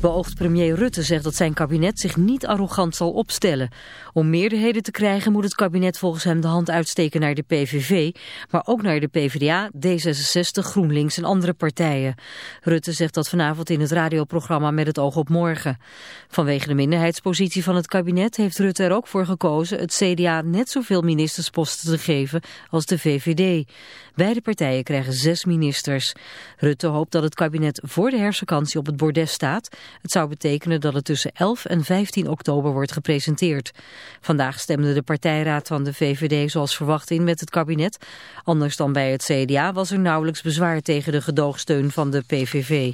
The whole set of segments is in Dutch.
Beoogd premier Rutte zegt dat zijn kabinet zich niet arrogant zal opstellen. Om meerderheden te krijgen moet het kabinet volgens hem de hand uitsteken naar de PVV, maar ook naar de PvdA, D66, GroenLinks en andere partijen. Rutte zegt dat vanavond in het radioprogramma Met het oog op morgen. Vanwege de minderheidspositie van het kabinet heeft Rutte er ook voor gekozen het CDA net zoveel ministersposten te geven als de VVD. Beide partijen krijgen zes ministers. Rutte hoopt dat het kabinet voor de herfstvakantie op het bordes staat. Het zou betekenen dat het tussen 11 en 15 oktober wordt gepresenteerd. Vandaag stemde de partijraad van de VVD zoals verwacht in met het kabinet. Anders dan bij het CDA was er nauwelijks bezwaar tegen de gedoogsteun van de PVV.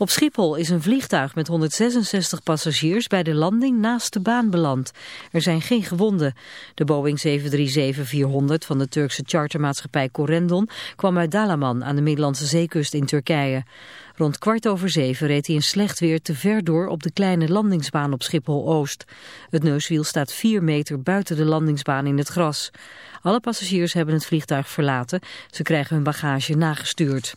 Op Schiphol is een vliegtuig met 166 passagiers bij de landing naast de baan beland. Er zijn geen gewonden. De Boeing 737-400 van de Turkse chartermaatschappij Corendon kwam uit Dalaman aan de Middellandse zeekust in Turkije. Rond kwart over zeven reed hij in slecht weer te ver door op de kleine landingsbaan op Schiphol-Oost. Het neuswiel staat vier meter buiten de landingsbaan in het gras. Alle passagiers hebben het vliegtuig verlaten. Ze krijgen hun bagage nagestuurd.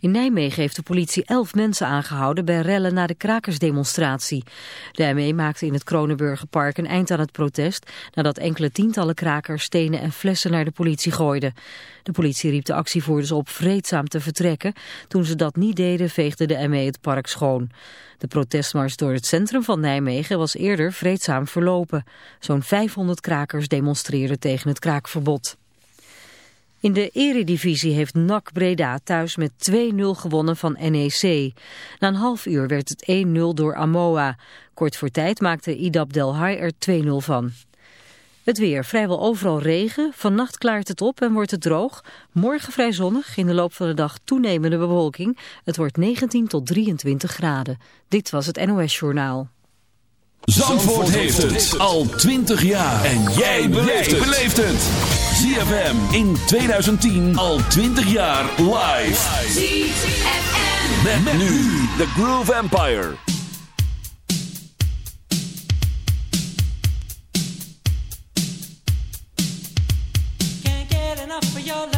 In Nijmegen heeft de politie elf mensen aangehouden bij rellen na de krakersdemonstratie. De ME maakte in het Kronenburgerpark een eind aan het protest nadat enkele tientallen krakers stenen en flessen naar de politie gooiden. De politie riep de actievoerders op vreedzaam te vertrekken. Toen ze dat niet deden veegde de ME het park schoon. De protestmars door het centrum van Nijmegen was eerder vreedzaam verlopen. Zo'n 500 krakers demonstreerden tegen het kraakverbod. In de eredivisie heeft NAC Breda thuis met 2-0 gewonnen van NEC. Na een half uur werd het 1-0 door Amoa. Kort voor tijd maakte Idab Delhai er 2-0 van. Het weer, vrijwel overal regen. Vannacht klaart het op en wordt het droog. Morgen vrij zonnig, in de loop van de dag toenemende bewolking. Het wordt 19 tot 23 graden. Dit was het NOS Journaal. Zandvoort, heeft het al 20 jaar. En jij beleeft het. ZFM in 2010 al 20 jaar live. ZFM. Met, met nu The Groove Empire. Can't get enough of your love.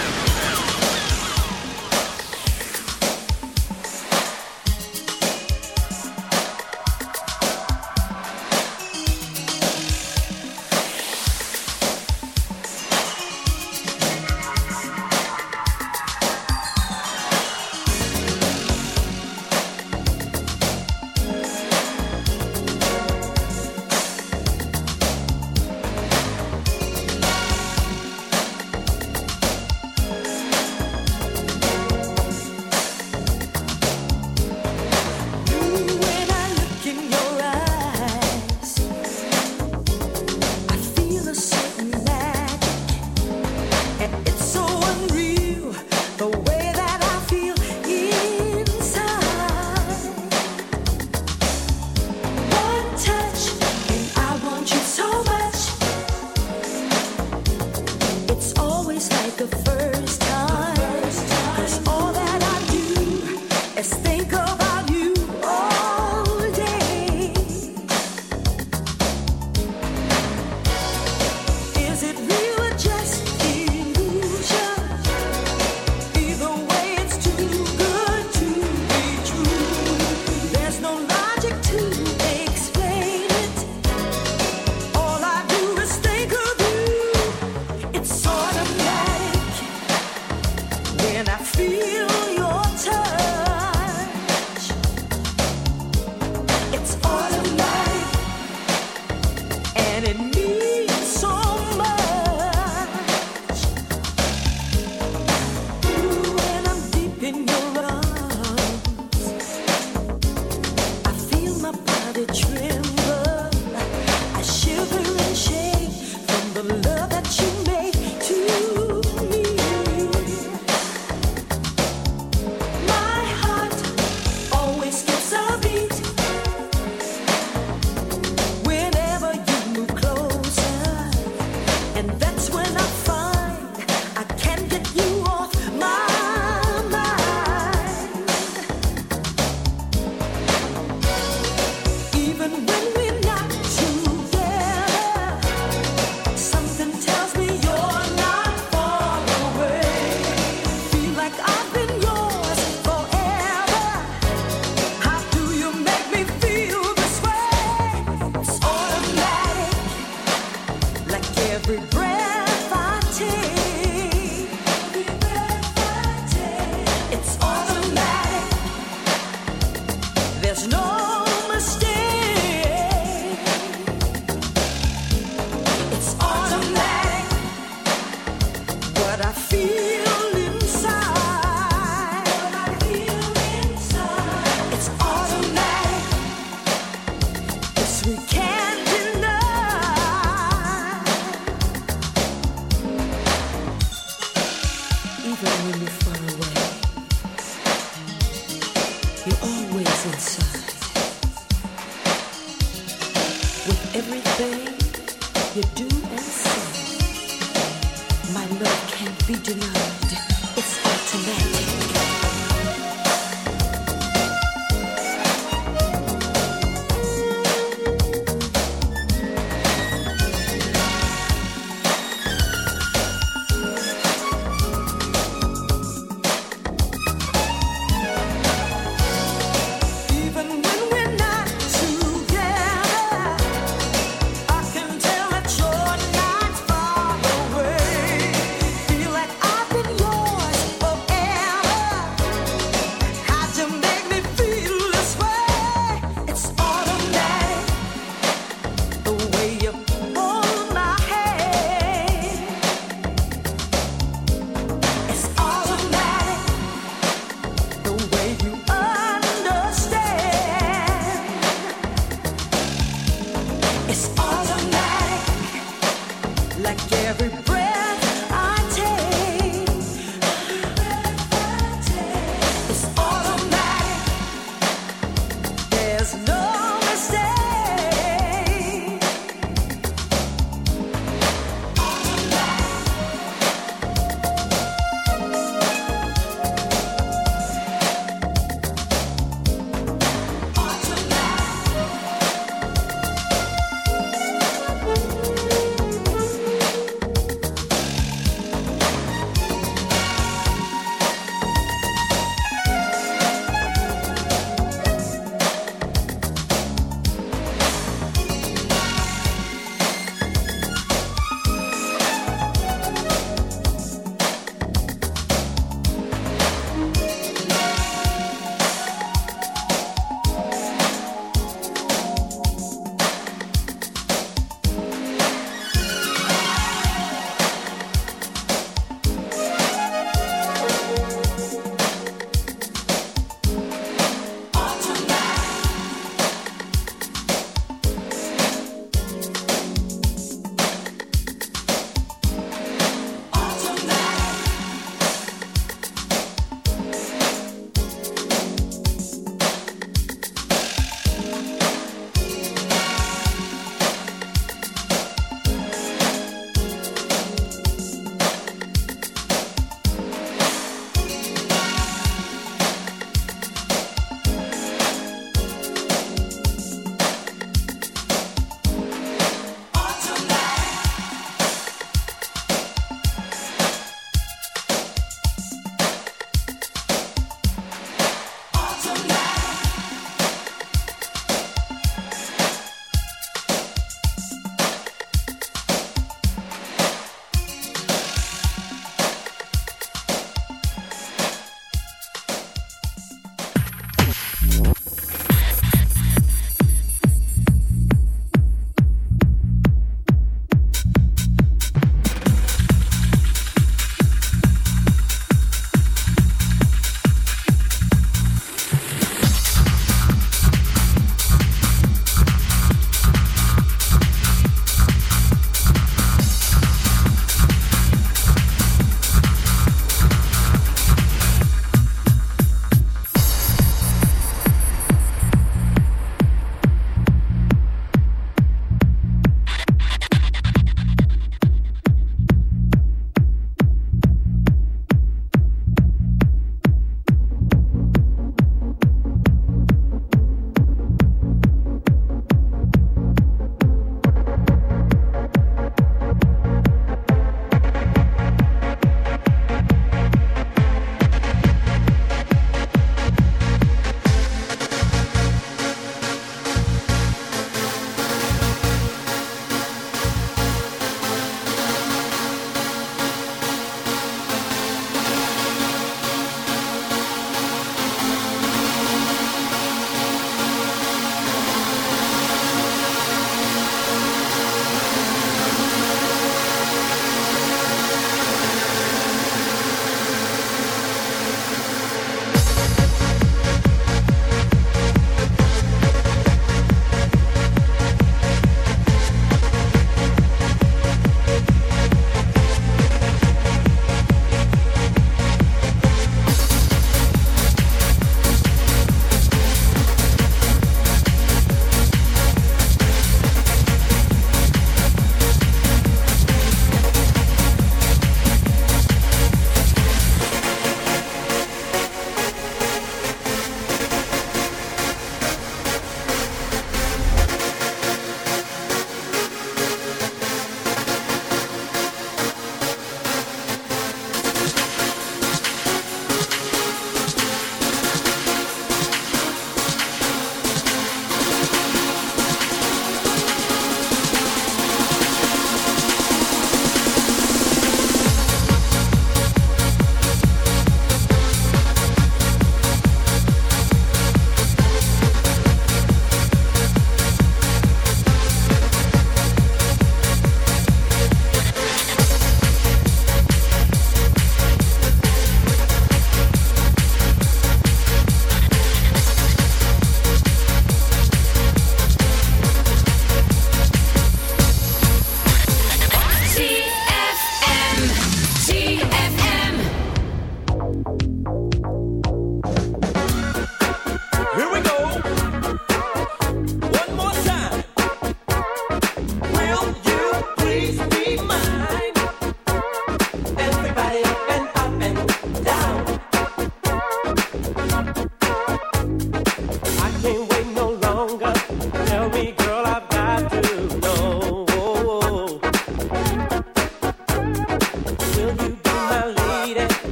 You.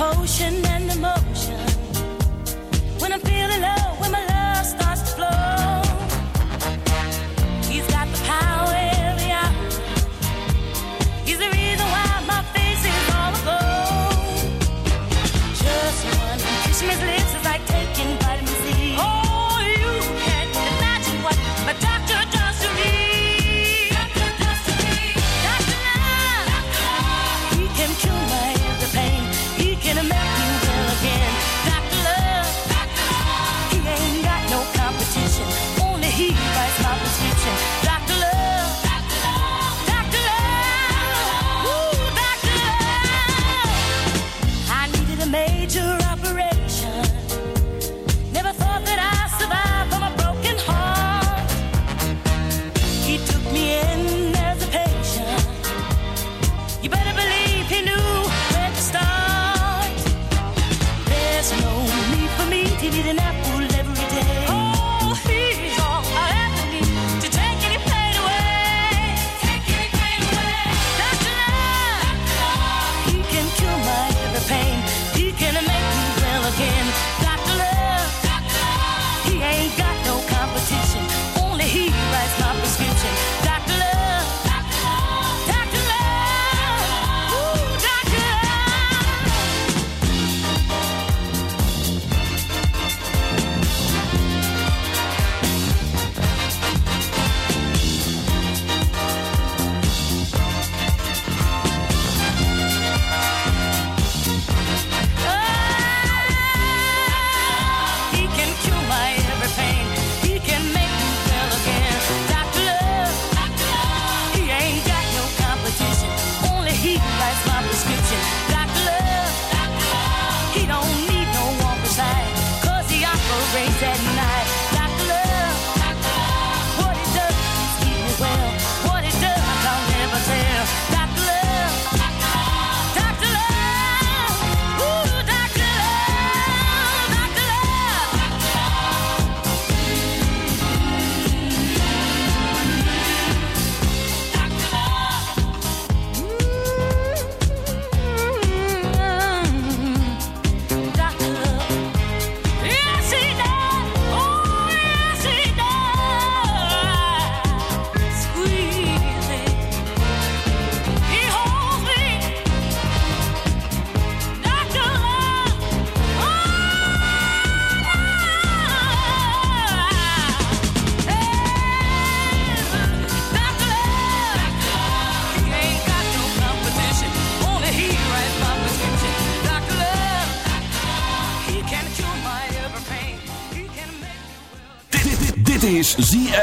potion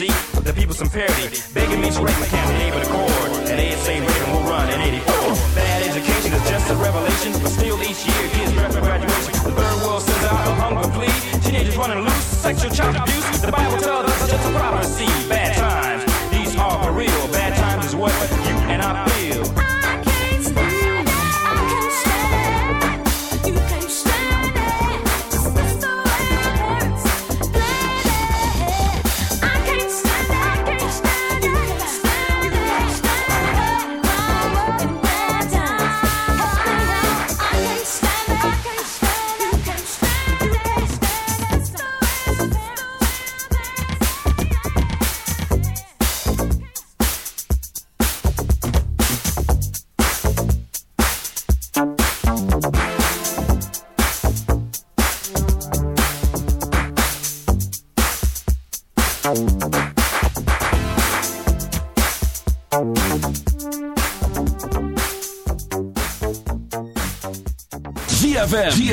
to seek the people some parity. Begging me to rate my candidate with accord. And ASA Reagan will run in 84. Bad education is just a revelation, but still each year kids draft for graduation. The third world sends out a hunger plea. Teenagers running loose, sexual child abuse.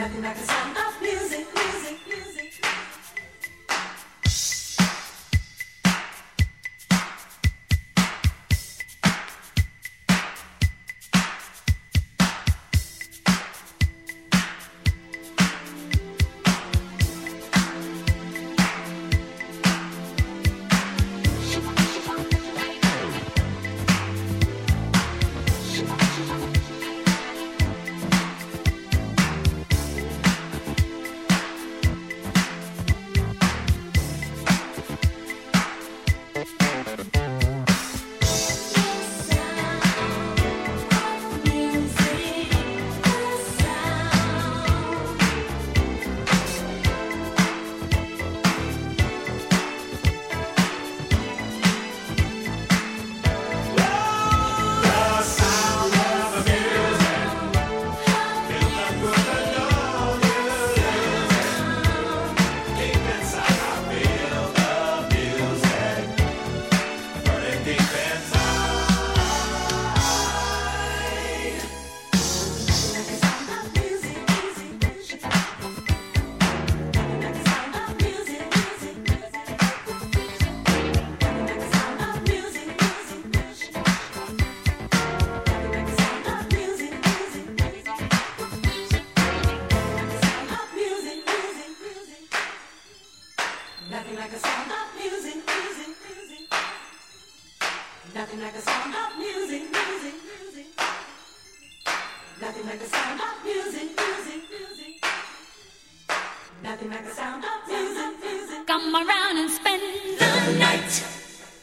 Nothing like the sound of music.